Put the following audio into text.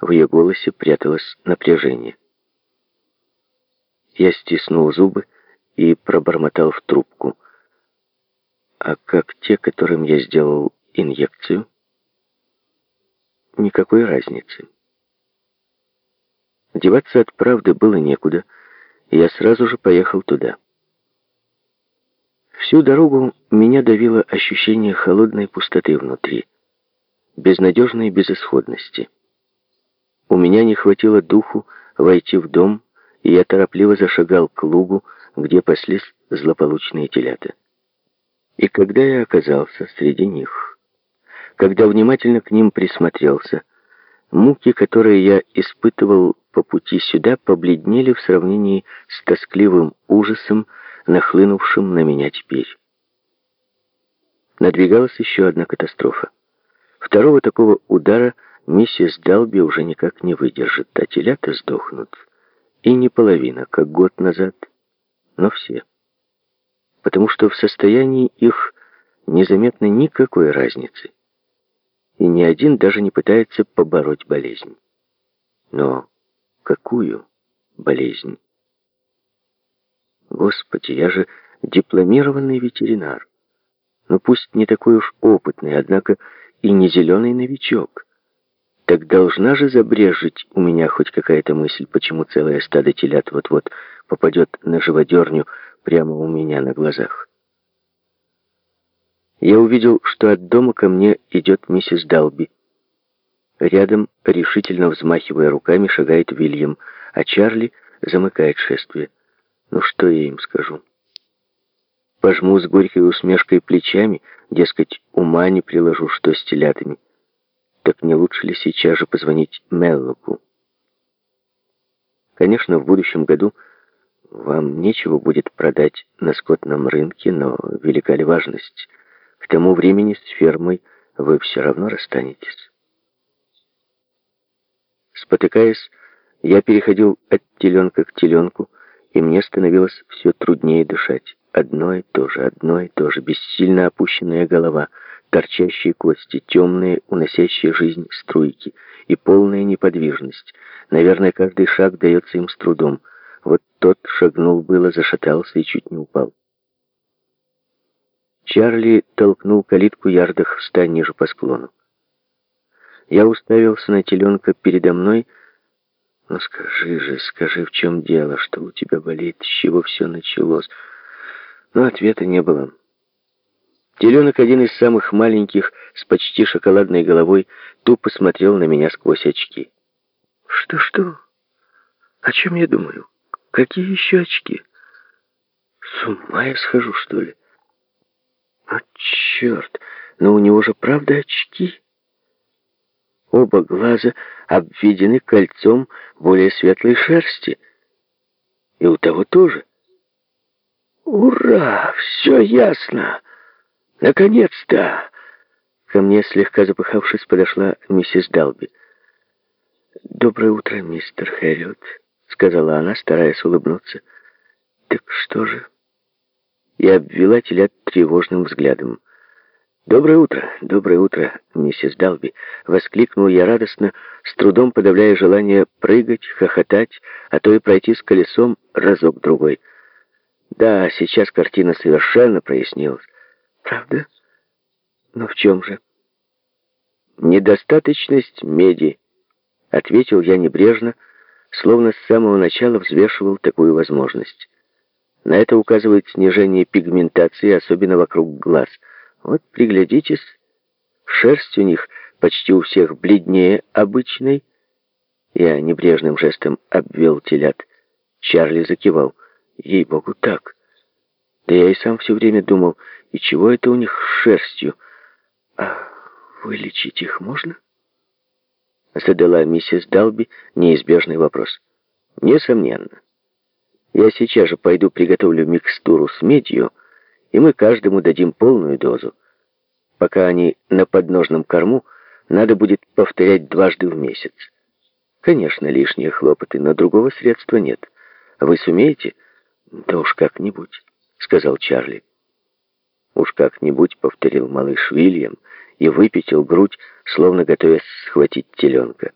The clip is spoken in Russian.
В ее голосе пряталось напряжение. Я стиснул зубы и пробормотал в трубку. А как те, которым я сделал инъекцию? Никакой разницы. Деваться от правды было некуда, и я сразу же поехал туда. Всю дорогу меня давило ощущение холодной пустоты внутри, безнадежной безысходности. Меня не хватило духу войти в дом, и я торопливо зашагал к лугу, где паслись злополучные телята. И когда я оказался среди них, когда внимательно к ним присмотрелся, муки, которые я испытывал по пути сюда, побледнели в сравнении с тоскливым ужасом, нахлынувшим на меня теперь. Надвигалась еще одна катастрофа. Второго такого удара миссис Далби уже никак не выдержит, а телята сдохнут. И не половина, как год назад, но все. Потому что в состоянии их незаметно никакой разницы. И ни один даже не пытается побороть болезнь. Но какую болезнь? Господи, я же дипломированный ветеринар. Ну пусть не такой уж опытный, однако и не зеленый новичок. Так должна же забрежить у меня хоть какая-то мысль, почему целое стадо телят вот-вот попадет на живодерню прямо у меня на глазах. Я увидел, что от дома ко мне идет миссис Далби. Рядом, решительно взмахивая руками, шагает Вильям, а Чарли замыкает шествие. Ну что я им скажу? Пожму с горькой усмешкой плечами, дескать, ума не приложу, что с телятами так не лучше ли сейчас же позвонить Меллоку? Конечно, в будущем году вам нечего будет продать на скотном рынке, но велика ли важность? К тому времени с фермой вы все равно расстанетесь. Спотыкаясь, я переходил от теленка к теленку, и мне становилось все труднее дышать. Одно и то же, одно и то же, бессильно опущенная голова — торчащие кости, темные, уносящие жизнь струйки и полная неподвижность. Наверное, каждый шаг дается им с трудом. Вот тот шагнул было, зашатался и чуть не упал. Чарли толкнул калитку ярдах в ста ниже по склону. Я уставился на теленка передо мной. «Ну скажи же, скажи, в чем дело, что у тебя болит, с чего все началось?» Но ответа не было. Теленок, один из самых маленьких, с почти шоколадной головой, тупо смотрел на меня сквозь очки. «Что-что? О чем я думаю? Какие еще очки? С ума я схожу, что ли? А черт, но у него же правда очки?» Оба глаза обведены кольцом более светлой шерсти. И у того тоже. «Ура! Все ясно!» «Наконец-то!» Ко мне, слегка запыхавшись, подошла миссис Далби. «Доброе утро, мистер Хэрриот», — сказала она, стараясь улыбнуться. «Так что же?» Я обвела телят тревожным взглядом. «Доброе утро, доброе утро, миссис Далби!» — воскликнул я радостно, с трудом подавляя желание прыгать, хохотать, а то и пройти с колесом разок-другой. Да, сейчас картина совершенно прояснилась. Правда? Но в чем же? Недостаточность меди, ответил я небрежно, словно с самого начала взвешивал такую возможность. На это указывает снижение пигментации, особенно вокруг глаз. Вот приглядитесь, шерсть у них почти у всех бледнее обычной. Я небрежным жестом обвел телят. Чарли закивал. Ей-богу, так. Да я и сам все время думал, и чего это у них с шерстью? А вылечить их можно? Задала миссис Далби неизбежный вопрос. Несомненно. Я сейчас же пойду приготовлю микстуру с медью, и мы каждому дадим полную дозу. Пока они на подножном корму, надо будет повторять дважды в месяц. Конечно, лишние хлопоты, но другого средства нет. Вы сумеете? Да уж как-нибудь, сказал Чарли. Уж как-нибудь повторил малыш Вильям и выпятил грудь, словно готовясь схватить теленка.